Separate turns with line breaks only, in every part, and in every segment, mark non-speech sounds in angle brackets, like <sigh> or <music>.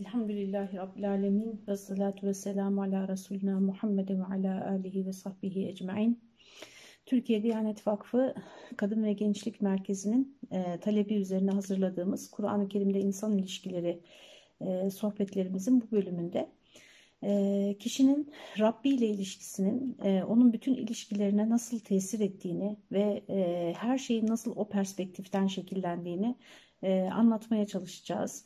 Elhamdülillahi Rabbil Alemin ve salatu ve selamu ala Resulina Muhammed ve ala alihi ve sahbihi ecmain. Türkiye Diyanet Vakfı Kadın ve Gençlik Merkezi'nin e, talebi üzerine hazırladığımız Kur'an-ı Kerim'de insan ilişkileri e, sohbetlerimizin bu bölümünde e, kişinin Rabbi ile ilişkisinin e, onun bütün ilişkilerine nasıl tesir ettiğini ve e, her şeyin nasıl o perspektiften şekillendiğini e, anlatmaya çalışacağız.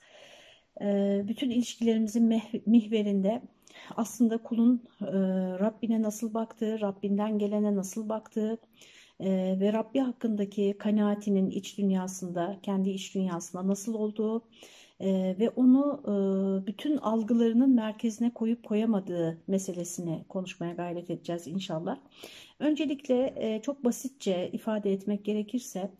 Ee, bütün ilişkilerimizin mihverinde aslında kulun e, Rabbine nasıl baktığı, Rabbinden gelene nasıl baktığı e, ve Rabbi hakkındaki kanaatinin iç dünyasında, kendi iç dünyasında nasıl olduğu e, ve onu bütün algılarının merkezine koyup koyamadığı meselesini konuşmaya gayret edeceğiz inşallah. Öncelikle çok basitçe ifade etmek gerekirse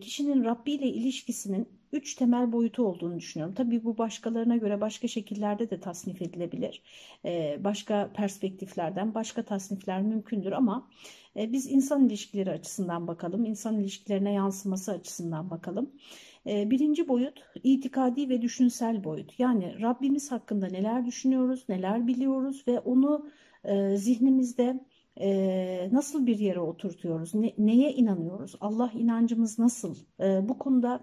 kişinin Rabbi ile ilişkisinin üç temel boyutu olduğunu düşünüyorum. Tabii bu başkalarına göre başka şekillerde de tasnif edilebilir. Ee, başka perspektiflerden başka tasnifler mümkündür ama e, biz insan ilişkileri açısından bakalım. insan ilişkilerine yansıması açısından bakalım. Ee, birinci boyut itikadi ve düşünsel boyut. Yani Rabbimiz hakkında neler düşünüyoruz, neler biliyoruz ve onu e, zihnimizde e, nasıl bir yere oturtuyoruz, neye inanıyoruz, Allah inancımız nasıl? bu konuda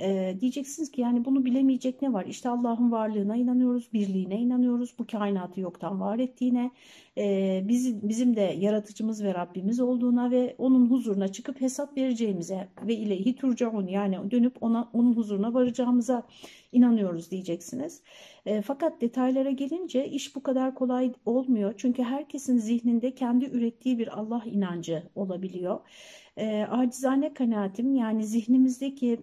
e, diyeceksiniz ki yani bunu bilemeyecek ne var? İşte Allah'ın varlığına inanıyoruz, birliğine inanıyoruz, bu kainatı yoktan var ettiğine, e, bizim, bizim de yaratıcımız ve Rabbimiz olduğuna ve onun huzuruna çıkıp hesap vereceğimize ve ileyhi turcaun yani dönüp ona onun huzuruna varacağımıza inanıyoruz diyeceksiniz. E, fakat detaylara gelince iş bu kadar kolay olmuyor. Çünkü herkesin zihninde kendi ürettiği bir Allah inancı olabiliyor. E, acizane kanaatim yani zihnimizdeki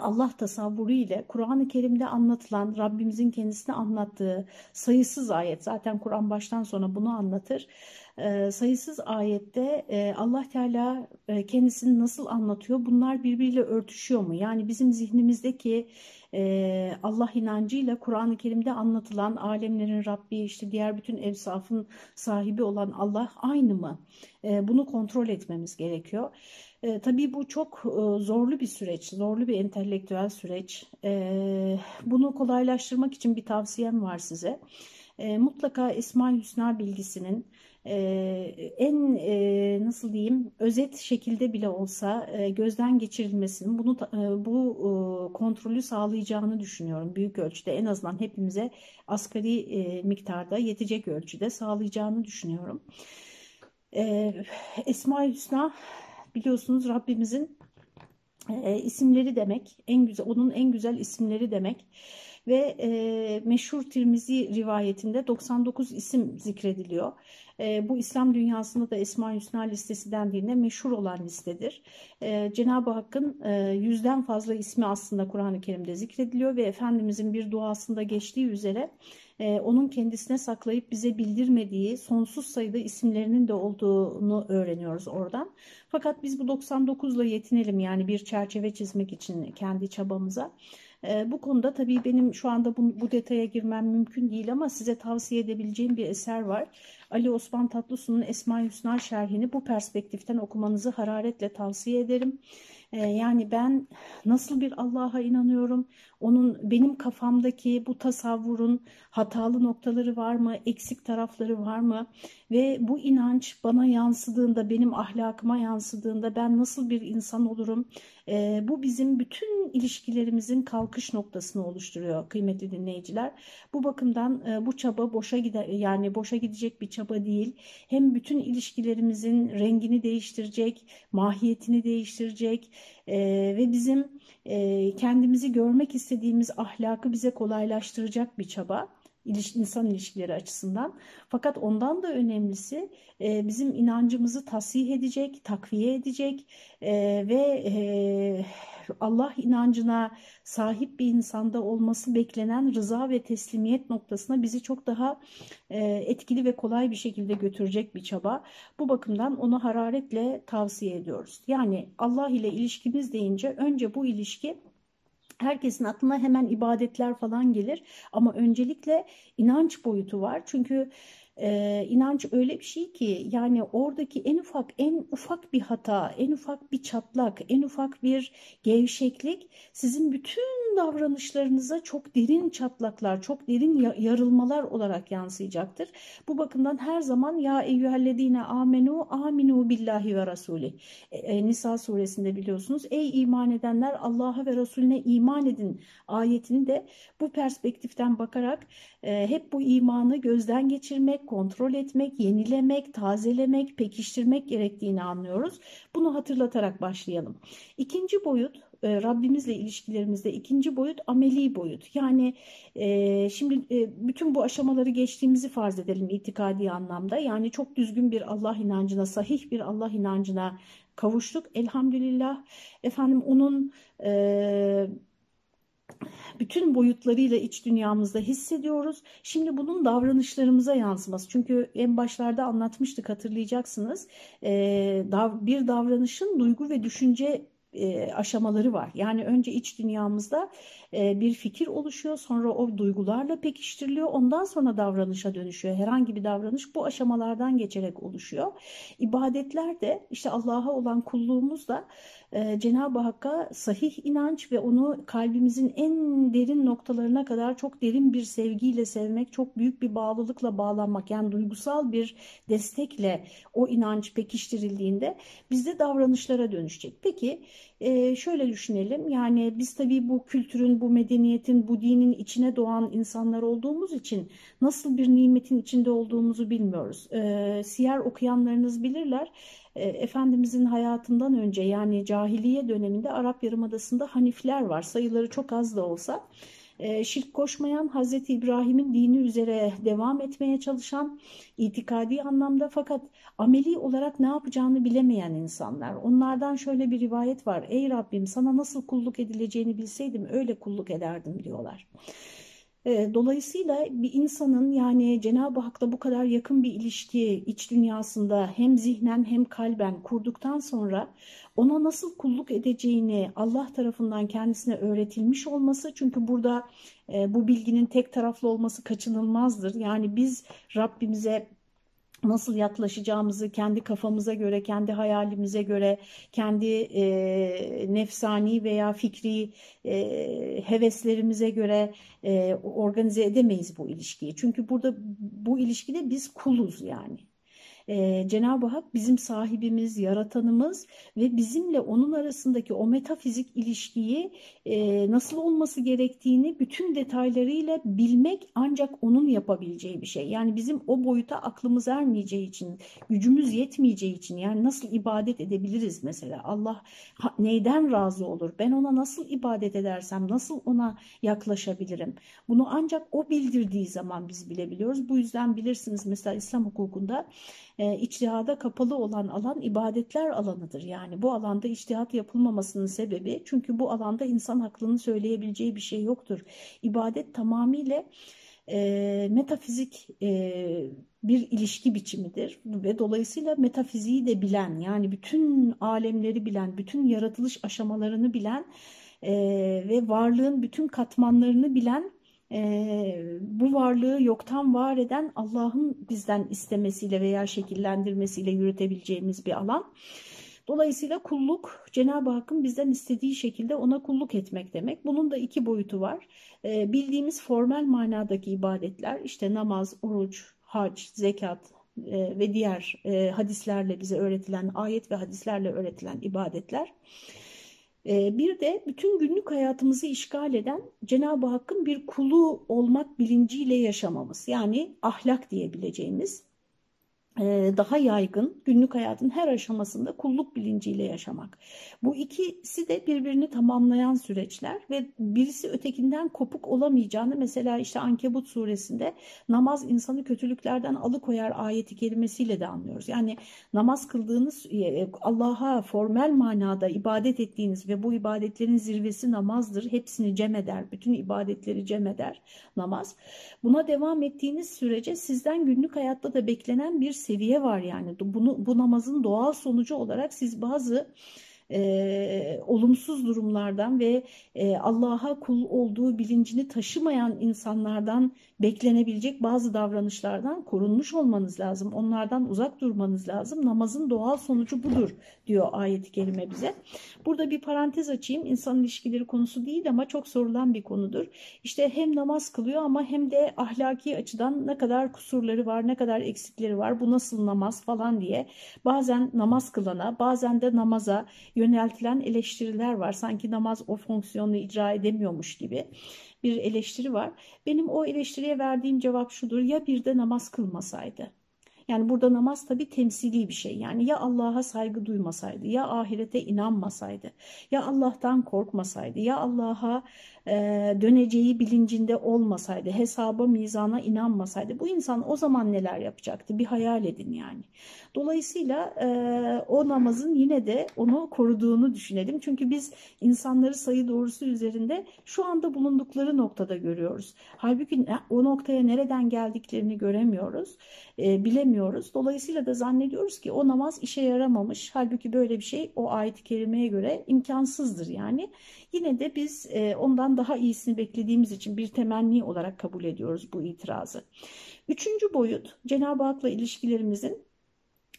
Allah tasavvuru ile Kur'an-ı Kerim'de anlatılan Rabbimizin kendisine anlattığı sayısız ayet zaten Kur'an baştan sona bunu anlatır. Ee, sayısız ayette e, Allah Teala e, kendisini nasıl anlatıyor? Bunlar birbiriyle örtüşüyor mu? Yani bizim zihnimizdeki e, Allah inancıyla Kur'an-ı Kerim'de anlatılan alemlerin Rabbi işte diğer bütün evsafın sahibi olan Allah aynı mı? bunu kontrol etmemiz gerekiyor. E, tabii bu çok e, zorlu bir süreç, zorlu bir entelektüel süreç. E, bunu kolaylaştırmak için bir tavsiyem var size. E, mutlaka Esma Hüsna bilgisinin e, en e, nasıl diyeyim özet şekilde bile olsa e, gözden geçirilmesinin bunu e, bu e, kontrolü sağlayacağını düşünüyorum büyük ölçüde en azından hepimize asgari e, miktarda yetecek ölçüde sağlayacağını düşünüyorum. E, Esma Hüsna biliyorsunuz Rabbimizin e, isimleri demek. En güzel onun en güzel isimleri demek. Ve e, meşhur Tirmizi rivayetinde 99 isim zikrediliyor. E, bu İslam dünyasında da Esma Hüsna listesi dendiğinde meşhur olan listedir. E, Cenab-ı Hakk'ın e, yüzden fazla ismi aslında Kur'an-ı Kerim'de zikrediliyor ve Efendimizin bir duasında geçtiği üzere e, onun kendisine saklayıp bize bildirmediği sonsuz sayıda isimlerinin de olduğunu öğreniyoruz oradan. Fakat biz bu 99 ile yetinelim yani bir çerçeve çizmek için kendi çabamıza. E, bu konuda tabii benim şu anda bu, bu detaya girmem mümkün değil ama size tavsiye edebileceğim bir eser var. Ali Osman Tatlısu'nun Esma Hüsna şerhini bu perspektiften okumanızı hararetle tavsiye ederim. Ee, yani ben nasıl bir Allah'a inanıyorum? Onun benim kafamdaki bu tasavvurun hatalı noktaları var mı? Eksik tarafları var mı? Ve bu inanç bana yansıdığında, benim ahlakıma yansıdığında ben nasıl bir insan olurum? E, bu bizim bütün ilişkilerimizin kalkış noktasını oluşturuyor kıymetli dinleyiciler. Bu bakımdan e, bu çaba boşa gider yani boşa gidecek bir çaba değil. Hem bütün ilişkilerimizin rengini değiştirecek, mahiyetini değiştirecek e, ve bizim e, kendimizi görmek istediğimiz ahlakı bize kolaylaştıracak bir çaba insan ilişkileri açısından. Fakat ondan da önemlisi e, bizim inancımızı tasih edecek, takviye edecek e, ve e, Allah inancına sahip bir insanda olması beklenen rıza ve teslimiyet noktasına bizi çok daha etkili ve kolay bir şekilde götürecek bir çaba. Bu bakımdan onu hararetle tavsiye ediyoruz. Yani Allah ile ilişkimiz deyince önce bu ilişki herkesin aklına hemen ibadetler falan gelir ama öncelikle inanç boyutu var. Çünkü e, inanç öyle bir şey ki yani oradaki en ufak en ufak bir hata, en ufak bir çatlak, en ufak bir gevşeklik sizin bütün davranışlarınıza çok derin çatlaklar, çok derin yarılmalar olarak yansıyacaktır. Bu bakımdan her zaman ya eyyühellezine amenu aminu billahi ve rasuli. E, e, Nisa suresinde biliyorsunuz ey iman edenler Allah'a ve Resulüne iman edin ayetini de bu perspektiften bakarak e, hep bu imanı gözden geçirmek, kontrol etmek, yenilemek, tazelemek, pekiştirmek gerektiğini anlıyoruz. Bunu hatırlatarak başlayalım. İkinci boyut e, Rabbimizle ilişkilerimizde ikinci boyut ameli boyut. Yani e, şimdi e, bütün bu aşamaları geçtiğimizi farz edelim itikadi anlamda. Yani çok düzgün bir Allah inancına, sahih bir Allah inancına kavuştuk. Elhamdülillah efendim onun e, bütün boyutlarıyla iç dünyamızda hissediyoruz. Şimdi bunun davranışlarımıza yansıması. Çünkü en başlarda anlatmıştık hatırlayacaksınız. E, bir davranışın duygu ve düşünce e, aşamaları var. Yani önce iç dünyamızda e, bir fikir oluşuyor, sonra o duygularla pekiştiriliyor, ondan sonra davranışa dönüşüyor. Herhangi bir davranış bu aşamalardan geçerek oluşuyor. İbadetler de işte Allah'a olan kulluğumuz da e, Cenab-ı Hakk'a sahih inanç ve onu kalbimizin en derin noktalarına kadar çok derin bir sevgiyle sevmek, çok büyük bir bağlılıkla bağlanmak yani duygusal bir destekle o inanç pekiştirildiğinde bizde davranışlara dönüşecek. Peki e, şöyle düşünelim yani biz tabii bu kültürün, bu medeniyetin, bu dinin içine doğan insanlar olduğumuz için nasıl bir nimetin içinde olduğumuzu bilmiyoruz. E, siyer okuyanlarınız bilirler. E, Efendimizin hayatından önce yani cahiliye döneminde Arap Yarımadası'nda Hanifler var. Sayıları çok az da olsa e, şirk koşmayan Hazreti İbrahim'in dini üzere devam etmeye çalışan itikadi anlamda fakat ameli olarak ne yapacağını bilemeyen insanlar. Onlardan şöyle bir rivayet var. Ey Rabbim sana nasıl kulluk edileceğini bilseydim öyle kulluk ederdim diyorlar. E, dolayısıyla bir insanın yani Cenab-ı Hak'la bu kadar yakın bir ilişki iç dünyasında hem zihnen hem kalben kurduktan sonra ona nasıl kulluk edeceğini Allah tarafından kendisine öğretilmiş olması çünkü burada e, bu bilginin tek taraflı olması kaçınılmazdır. Yani biz Rabbimize nasıl yaklaşacağımızı kendi kafamıza göre, kendi hayalimize göre, kendi e, nefsani veya fikri e, heveslerimize göre e, organize edemeyiz bu ilişkiyi. Çünkü burada bu ilişkide biz kuluz yani e, Cenab-ı Hak bizim sahibimiz, yaratanımız ve bizimle onun arasındaki o metafizik ilişkiyi e, nasıl olması gerektiğini bütün detaylarıyla bilmek ancak onun yapabileceği bir şey. Yani bizim o boyuta aklımız ermeyeceği için, gücümüz yetmeyeceği için yani nasıl ibadet edebiliriz mesela? Allah neyden razı olur? Ben ona nasıl ibadet edersem, nasıl ona yaklaşabilirim? Bunu ancak o bildirdiği zaman biz bilebiliyoruz. Bu yüzden bilirsiniz mesela İslam hukukunda e, içtihada kapalı olan alan ibadetler alanıdır. Yani bu alanda içtihat yapılmamasının sebebi çünkü bu alanda insan hakkını söyleyebileceği bir şey yoktur. İbadet tamamıyla e, metafizik e, bir ilişki biçimidir ve dolayısıyla metafiziği de bilen yani bütün alemleri bilen, bütün yaratılış aşamalarını bilen e, ve varlığın bütün katmanlarını bilen bu varlığı yoktan var eden Allah'ın bizden istemesiyle veya şekillendirmesiyle yürütebileceğimiz bir alan. Dolayısıyla kulluk Cenab-ı Hakk'ın bizden istediği şekilde ona kulluk etmek demek. Bunun da iki boyutu var. E, bildiğimiz formal manadaki ibadetler işte namaz, oruç, hac, zekat e, ve diğer e, hadislerle bize öğretilen ayet ve hadislerle öğretilen ibadetler. Ee, bir de bütün günlük hayatımızı işgal eden Cenab-ı Hakk'ın bir kulu olmak bilinciyle yaşamamız. Yani ahlak diyebileceğimiz daha yaygın günlük hayatın her aşamasında kulluk bilinciyle yaşamak. Bu ikisi de birbirini tamamlayan süreçler ve birisi ötekinden kopuk olamayacağını mesela işte Ankebut suresinde namaz insanı kötülüklerden alıkoyar ayeti kelimesiyle de anlıyoruz. Yani namaz kıldığınız e, Allah'a formel manada ibadet ettiğiniz ve bu ibadetlerin zirvesi namazdır. Hepsini cem eder. Bütün ibadetleri cem eder namaz. Buna devam ettiğiniz sürece sizden günlük hayatta da beklenen bir seviye var yani. Bunu, bu namazın doğal sonucu olarak siz bazı e, olumsuz durumlardan ve e, Allah'a kul olduğu bilincini taşımayan insanlardan beklenebilecek bazı davranışlardan korunmuş olmanız lazım. Onlardan uzak durmanız lazım. Namazın doğal sonucu budur diyor ayet-i kerime bize. Burada bir parantez açayım. İnsan ilişkileri konusu değil ama çok sorulan bir konudur. İşte hem namaz kılıyor ama hem de ahlaki açıdan ne kadar kusurları var, ne kadar eksikleri var, bu nasıl namaz falan diye bazen namaz kılana, bazen de namaza yöneltilen eleştiriler var. Sanki namaz o fonksiyonu icra edemiyormuş gibi bir eleştiri var. Benim o eleştiriye verdiğim cevap şudur. Ya bir de namaz kılmasaydı? Yani burada namaz tabii temsili bir şey. Yani ya Allah'a saygı duymasaydı, ya ahirete inanmasaydı, ya Allah'tan korkmasaydı, ya Allah'a e, döneceği bilincinde olmasaydı, hesaba, mizana inanmasaydı bu insan o zaman neler yapacaktı? Bir hayal edin yani. Dolayısıyla e, o namazın yine de onu koruduğunu düşünelim. Çünkü biz insanları sayı doğrusu üzerinde şu anda bulundukları noktada görüyoruz. Halbuki o noktaya nereden geldiklerini göremiyoruz, e, bilemiyoruz. Dolayısıyla da zannediyoruz ki o namaz işe yaramamış. Halbuki böyle bir şey o ayet-i kerimeye göre imkansızdır yani. Yine de biz e, ondan daha iyisini beklediğimiz için bir temenni olarak kabul ediyoruz bu itirazı. Üçüncü boyut Cenab-ı Hak'la ilişkilerimizin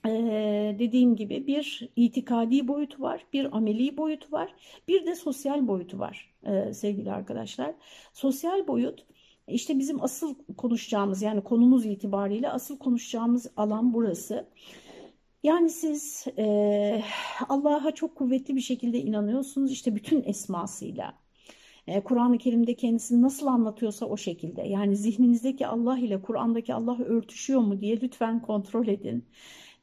ee, dediğim gibi bir itikadi boyutu var, bir ameli boyutu var, bir de sosyal boyutu var ee, sevgili arkadaşlar. Sosyal boyut işte bizim asıl konuşacağımız yani konumuz itibariyle asıl konuşacağımız alan burası. Yani siz e, Allah'a çok kuvvetli bir şekilde inanıyorsunuz işte bütün esmasıyla. E, Kur'an-ı Kerim'de kendisini nasıl anlatıyorsa o şekilde. Yani zihninizdeki Allah ile Kur'an'daki Allah örtüşüyor mu diye lütfen kontrol edin.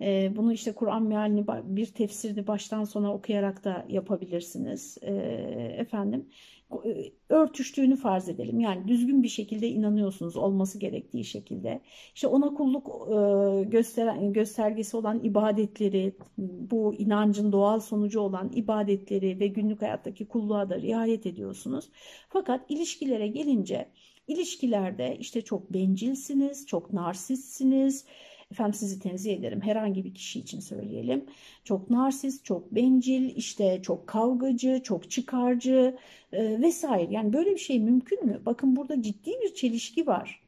E, bunu işte Kur'an mealini bir tefsirde baştan sona okuyarak da yapabilirsiniz. E, efendim örtüştüğünü farz edelim. Yani düzgün bir şekilde inanıyorsunuz olması gerektiği şekilde. İşte ona kulluk e, gösteren, göstergesi olan ibadetleri, bu inancın doğal sonucu olan ibadetleri ve günlük hayattaki kulluğa da riayet ediyorsunuz. Fakat ilişkilere gelince ilişkilerde işte çok bencilsiniz, çok narsistsiniz, Efendim sizi tenzih ederim. Herhangi bir kişi için söyleyelim. Çok narsist, çok bencil, işte çok kavgacı, çok çıkarcı e, vesaire. Yani böyle bir şey mümkün mü? Bakın burada ciddi bir çelişki var.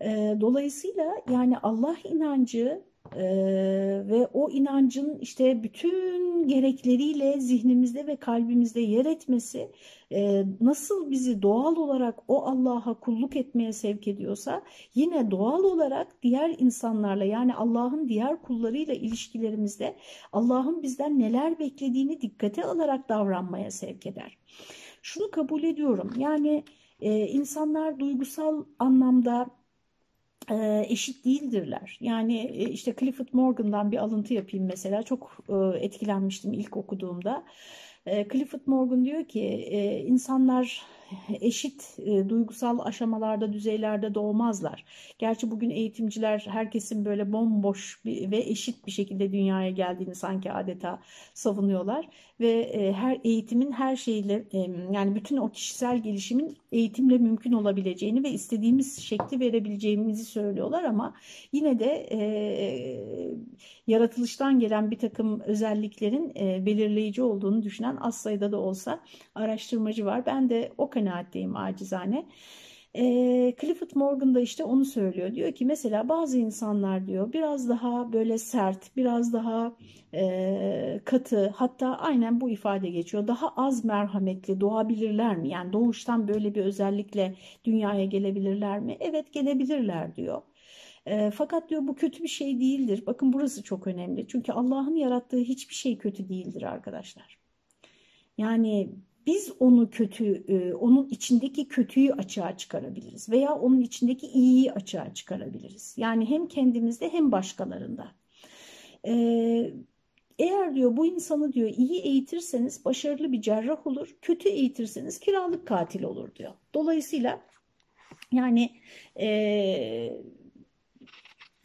E, dolayısıyla yani Allah inancı ee, ve o inancın işte bütün gerekleriyle zihnimizde ve kalbimizde yer etmesi e, nasıl bizi doğal olarak o Allah'a kulluk etmeye sevk ediyorsa yine doğal olarak diğer insanlarla yani Allah'ın diğer kullarıyla ilişkilerimizde Allah'ın bizden neler beklediğini dikkate alarak davranmaya sevk eder. Şunu kabul ediyorum yani e, insanlar duygusal anlamda eşit değildirler. Yani işte Clifford Morgan'dan bir alıntı yapayım mesela. Çok etkilenmiştim ilk okuduğumda. Clifford Morgan diyor ki insanlar eşit e, duygusal aşamalarda, düzeylerde doğmazlar. Gerçi bugün eğitimciler herkesin böyle bomboş bir, ve eşit bir şekilde dünyaya geldiğini sanki adeta savunuyorlar ve e, her eğitimin her şeyle e, yani bütün o kişisel gelişimin eğitimle mümkün olabileceğini ve istediğimiz şekli verebileceğimizi söylüyorlar ama yine de e, yaratılıştan gelen bir takım özelliklerin e, belirleyici olduğunu düşünen az sayıda da olsa araştırmacı var. Ben de o kanaatteyim acizane. E, Clifford Morgan da işte onu söylüyor. Diyor ki mesela bazı insanlar diyor biraz daha böyle sert, biraz daha e, katı hatta aynen bu ifade geçiyor. Daha az merhametli doğabilirler mi? Yani doğuştan böyle bir özellikle dünyaya gelebilirler mi? Evet gelebilirler diyor. E, fakat diyor bu kötü bir şey değildir. Bakın burası çok önemli. Çünkü Allah'ın yarattığı hiçbir şey kötü değildir arkadaşlar. Yani biz onu kötü, e, onun içindeki kötüyü açığa çıkarabiliriz veya onun içindeki iyiyi açığa çıkarabiliriz. Yani hem kendimizde hem başkalarında. Ee, eğer diyor bu insanı diyor iyi eğitirseniz başarılı bir cerrah olur, kötü eğitirseniz kiralık katil olur diyor. Dolayısıyla yani e,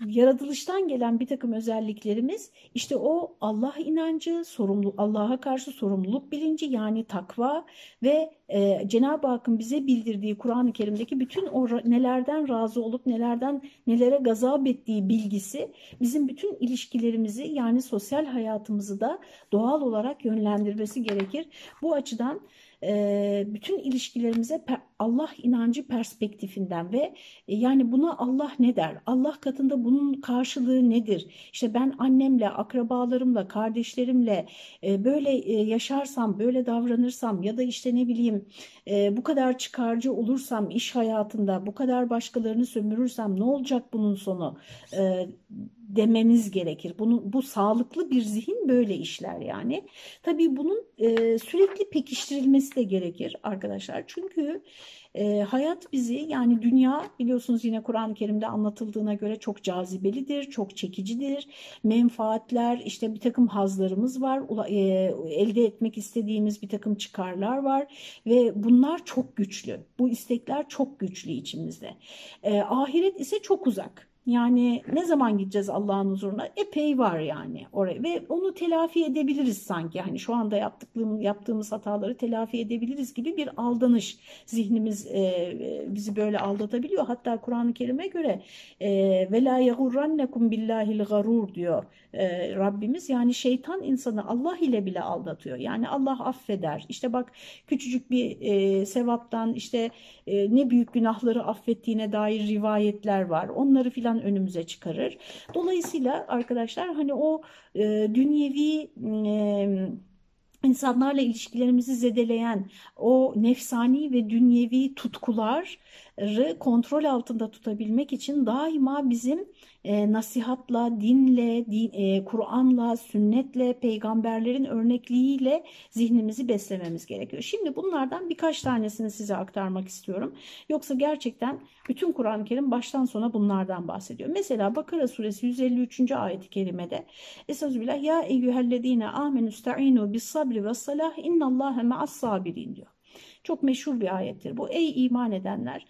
yaratılıştan gelen bir takım özelliklerimiz işte o Allah inancı, sorumlu Allah'a karşı sorumluluk bilinci yani takva ve e, Cenab-ı Hakk'ın bize bildirdiği Kur'an-ı Kerim'deki bütün o nelerden razı olup nelerden nelere gazap ettiği bilgisi bizim bütün ilişkilerimizi yani sosyal hayatımızı da doğal olarak yönlendirmesi gerekir. Bu açıdan bütün ilişkilerimize Allah inancı perspektifinden ve e, yani buna Allah ne der? Allah katında bunun karşılığı nedir? İşte ben annemle, akrabalarımla, kardeşlerimle e, böyle e, yaşarsam, böyle davranırsam ya da işte ne bileyim bu kadar çıkarcı olursam iş hayatında, bu kadar başkalarını sömürürsem ne olacak bunun sonu? dememiz gerekir. Bunu, bu sağlıklı bir zihin böyle işler yani. Tabii bunun e, sürekli pekiştirilmesi de gerekir arkadaşlar. Çünkü e, hayat bizi yani dünya biliyorsunuz yine Kur'an-ı Kerim'de anlatıldığına göre çok cazibelidir, çok çekicidir. Menfaatler işte bir takım hazlarımız var, e, elde etmek istediğimiz bir takım çıkarlar var ve bunlar çok güçlü. Bu istekler çok güçlü içimizde. E, ahiret ise çok uzak. Yani ne zaman gideceğiz Allah'ın huzuruna? Epey var yani oraya ve onu telafi edebiliriz sanki. Hani şu anda yaptıklarımız, yaptığımız hataları telafi edebiliriz gibi bir aldanış zihnimiz e bizi böyle aldatabiliyor. Hatta Kur'an-ı Kerim'e göre e, ve la yagurrannekum billahil garur diyor e, Rabbimiz. Yani şeytan insanı Allah ile bile aldatıyor. Yani Allah affeder. İşte bak küçücük bir e, sevaptan işte e, ne büyük günahları affettiğine dair rivayetler var. Onları filan önümüze çıkarır. Dolayısıyla arkadaşlar hani o e, dünyevi e, insanlarla ilişkilerimizi zedeleyen o nefsani ve dünyevi tutkuları kontrol altında tutabilmek için daima bizim e, nasihatla, dinle, din, e, Kur'an'la, sünnetle, peygamberlerin örnekliğiyle zihnimizi beslememiz gerekiyor. Şimdi bunlardan birkaç tanesini size aktarmak istiyorum. Yoksa gerçekten bütün Kur'an-ı Kerim baştan sona bunlardan bahsediyor. Mesela Bakara suresi 153. ayet-i kerimede Esazülillah ya eyyühellezine amenüsta'inu bis sabri ve salah innallâhe ma'as sabirin diyor. Çok meşhur bir ayettir bu. Ey iman edenler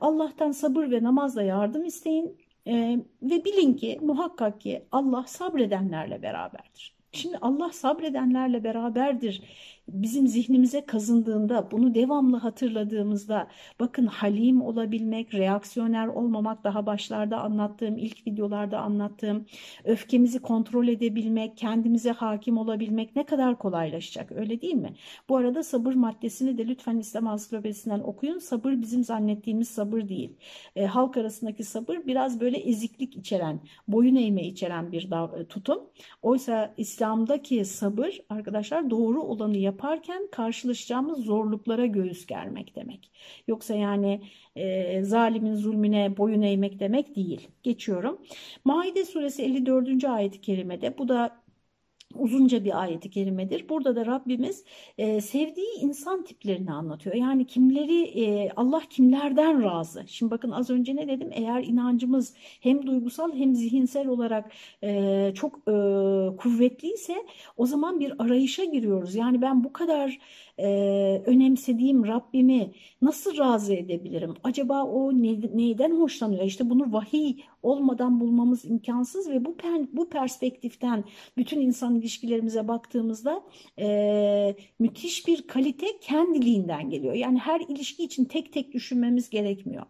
Allah'tan sabır ve namazla yardım isteyin ee, ve bilin ki muhakkak ki Allah sabredenlerle beraberdir. Şimdi Allah sabredenlerle beraberdir bizim zihnimize kazındığında, bunu devamlı hatırladığımızda bakın halim olabilmek, reaksiyoner olmamak daha başlarda anlattığım, ilk videolarda anlattığım, öfkemizi kontrol edebilmek, kendimize hakim olabilmek ne kadar kolaylaşacak öyle değil mi? Bu arada sabır maddesini de lütfen İslam Ansiklopedisinden okuyun. Sabır bizim zannettiğimiz sabır değil. E, halk arasındaki sabır biraz böyle eziklik içeren, boyun eğme içeren bir tutum. Oysa İslam'daki sabır arkadaşlar doğru olanı yap yaparken karşılaşacağımız zorluklara göğüs germek demek. Yoksa yani e, zalimin zulmüne boyun eğmek demek değil. Geçiyorum. Maide suresi 54. ayet-i kerimede bu da uzunca bir ayeti kerimedir. Burada da Rabbimiz e, sevdiği insan tiplerini anlatıyor. Yani kimleri e, Allah kimlerden razı. Şimdi bakın az önce ne dedim? Eğer inancımız hem duygusal hem zihinsel olarak e, çok e, kuvvetliyse o zaman bir arayışa giriyoruz. Yani ben bu kadar e, önemsediğim Rabbimi nasıl razı edebilirim? Acaba o ne, neyden hoşlanıyor? İşte bunu vahiy olmadan bulmamız imkansız ve bu bu perspektiften bütün insan ilişkilerimize baktığımızda e, müthiş bir kalite kendiliğinden geliyor. Yani her ilişki için tek tek düşünmemiz gerekmiyor.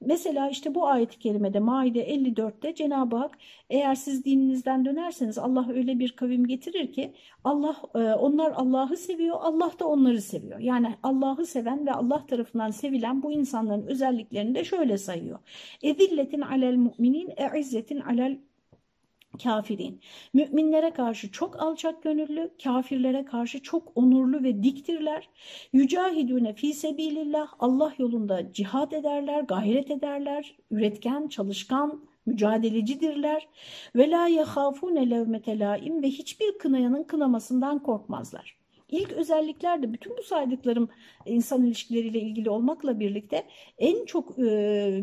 Mesela işte bu ayet-i kerimede Maide 54'te Cenab-ı Hak eğer siz dininizden dönerseniz Allah öyle bir kavim getirir ki Allah e, onlar Allah'ı seviyor, Allah da onları seviyor. Yani Allah'ı seven ve Allah tarafından sevilen bu insanların özelliklerini de şöyle sayıyor. Ezilletin alel mu'minin e'izzetin alel kafirin. Müminlere karşı çok alçak gönüllü, kafirlere karşı çok onurlu ve diktirler. Yücahidüne fi sebilillah Allah yolunda cihad ederler, gayret ederler, üretken, çalışkan, mücadelecidirler. Ve la yehafune levmete laim ve hiçbir kınayanın kınamasından korkmazlar. İlk özellikler de bütün bu saydıklarım insan ilişkileriyle ilgili olmakla birlikte en çok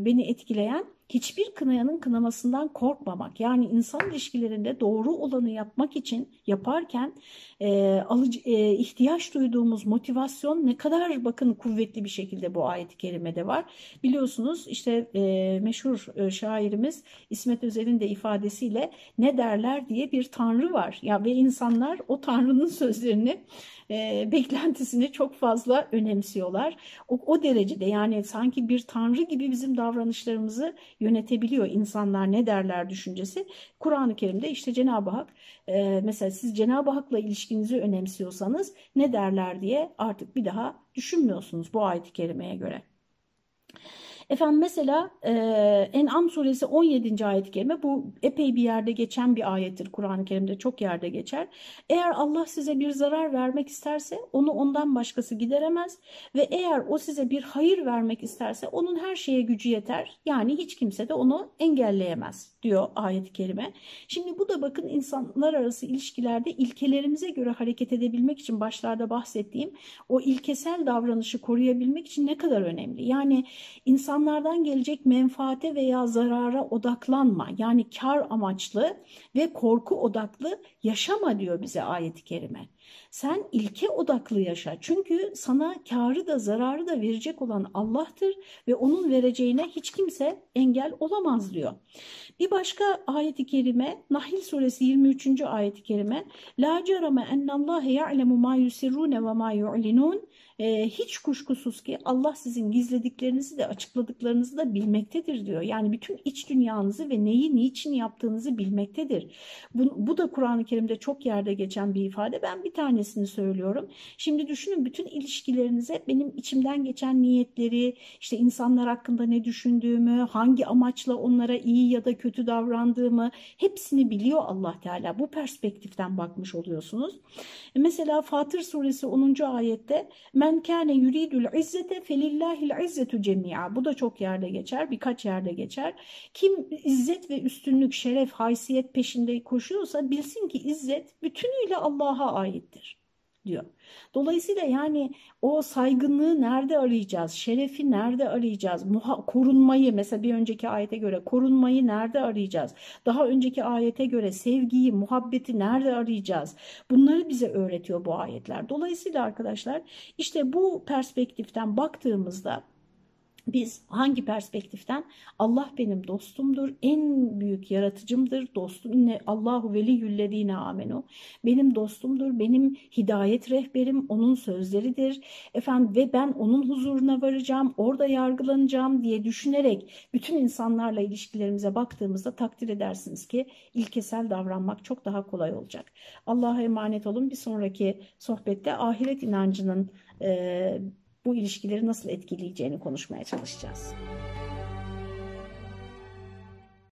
beni etkileyen hiçbir kınayanın kınamasından korkmamak. Yani insan ilişkilerinde doğru olanı yapmak için yaparken e, alıcı, e, ihtiyaç duyduğumuz motivasyon ne kadar bakın kuvvetli bir şekilde bu ayet-i kerimede var. Biliyorsunuz işte e, meşhur e, şairimiz İsmet Özel'in de ifadesiyle ne derler diye bir tanrı var. Ya ve insanlar o tanrının <laughs> sözlerini e, beklentisini çok fazla önemsiyorlar. O, o derecede yani sanki bir tanrı gibi bizim davranışlarımızı yönetebiliyor insanlar ne derler düşüncesi. Kur'an-ı Kerim'de işte Cenab-ı Hak e, mesela siz Cenab-ı Hak'la ilişkinizi önemsiyorsanız ne derler diye artık bir daha düşünmüyorsunuz bu ayet-i kerimeye göre. Efendim mesela e, En'am suresi 17. ayet-i kerime bu epey bir yerde geçen bir ayettir Kur'an-ı Kerim'de çok yerde geçer. Eğer Allah size bir zarar vermek isterse onu ondan başkası gideremez ve eğer o size bir hayır vermek isterse onun her şeye gücü yeter. Yani hiç kimse de onu engelleyemez diyor ayet-i kerime. Şimdi bu da bakın insanlar arası ilişkilerde ilkelerimize göre hareket edebilmek için başlarda bahsettiğim o ilkesel davranışı koruyabilmek için ne kadar önemli. Yani insan insanlardan gelecek menfaate veya zarara odaklanma. Yani kar amaçlı ve korku odaklı yaşama diyor bize ayet-i kerime. Sen ilke odaklı yaşa. Çünkü sana karı da zararı da verecek olan Allah'tır ve onun vereceğine hiç kimse engel olamaz diyor. Bir başka ayet-i kerime Nahil suresi 23. ayet-i kerime La cerame ennallâhe ya'lemu ma yusirrune ve ma yu'linun e, hiç kuşkusuz ki Allah sizin gizlediklerinizi de açıkladıklarınızı da bilmektedir diyor. Yani bütün iç dünyanızı ve neyi niçin yaptığınızı bilmektedir. Bu, bu da Kur'an-ı Kerim'de çok yerde geçen bir ifade. Ben bir tanesini söylüyorum. Şimdi düşünün bütün ilişkilerinize benim içimden geçen niyetleri, işte insanlar hakkında ne düşündüğümü, hangi amaçla onlara iyi ya da kötü davrandığımı hepsini biliyor Allah Teala. Bu perspektiften bakmış oluyorsunuz. Mesela Fatır suresi 10. ayette Men kâne yuridul izzete felillahil izzetu cemi'a. Bu da çok yerde geçer, birkaç yerde geçer. Kim izzet ve üstünlük, şeref, haysiyet peşinde koşuyorsa bilsin ki izzet bütünüyle Allah'a aittir diyor. Dolayısıyla yani o saygınlığı nerede arayacağız? Şerefi nerede arayacağız? Muha korunmayı mesela bir önceki ayete göre korunmayı nerede arayacağız? Daha önceki ayete göre sevgiyi, muhabbeti nerede arayacağız? Bunları bize öğretiyor bu ayetler. Dolayısıyla arkadaşlar işte bu perspektiften baktığımızda biz hangi perspektiften Allah benim dostumdur, en büyük yaratıcımdır, dostum ne Allahu veliyyüllezine amenu. Benim dostumdur, benim hidayet rehberim onun sözleridir. Efendim ve ben onun huzuruna varacağım, orada yargılanacağım diye düşünerek bütün insanlarla ilişkilerimize baktığımızda takdir edersiniz ki ilkesel davranmak çok daha kolay olacak. Allah'a emanet olun. Bir sonraki sohbette ahiret inancının e, bu ilişkileri nasıl etkileyeceğini konuşmaya çalışacağız.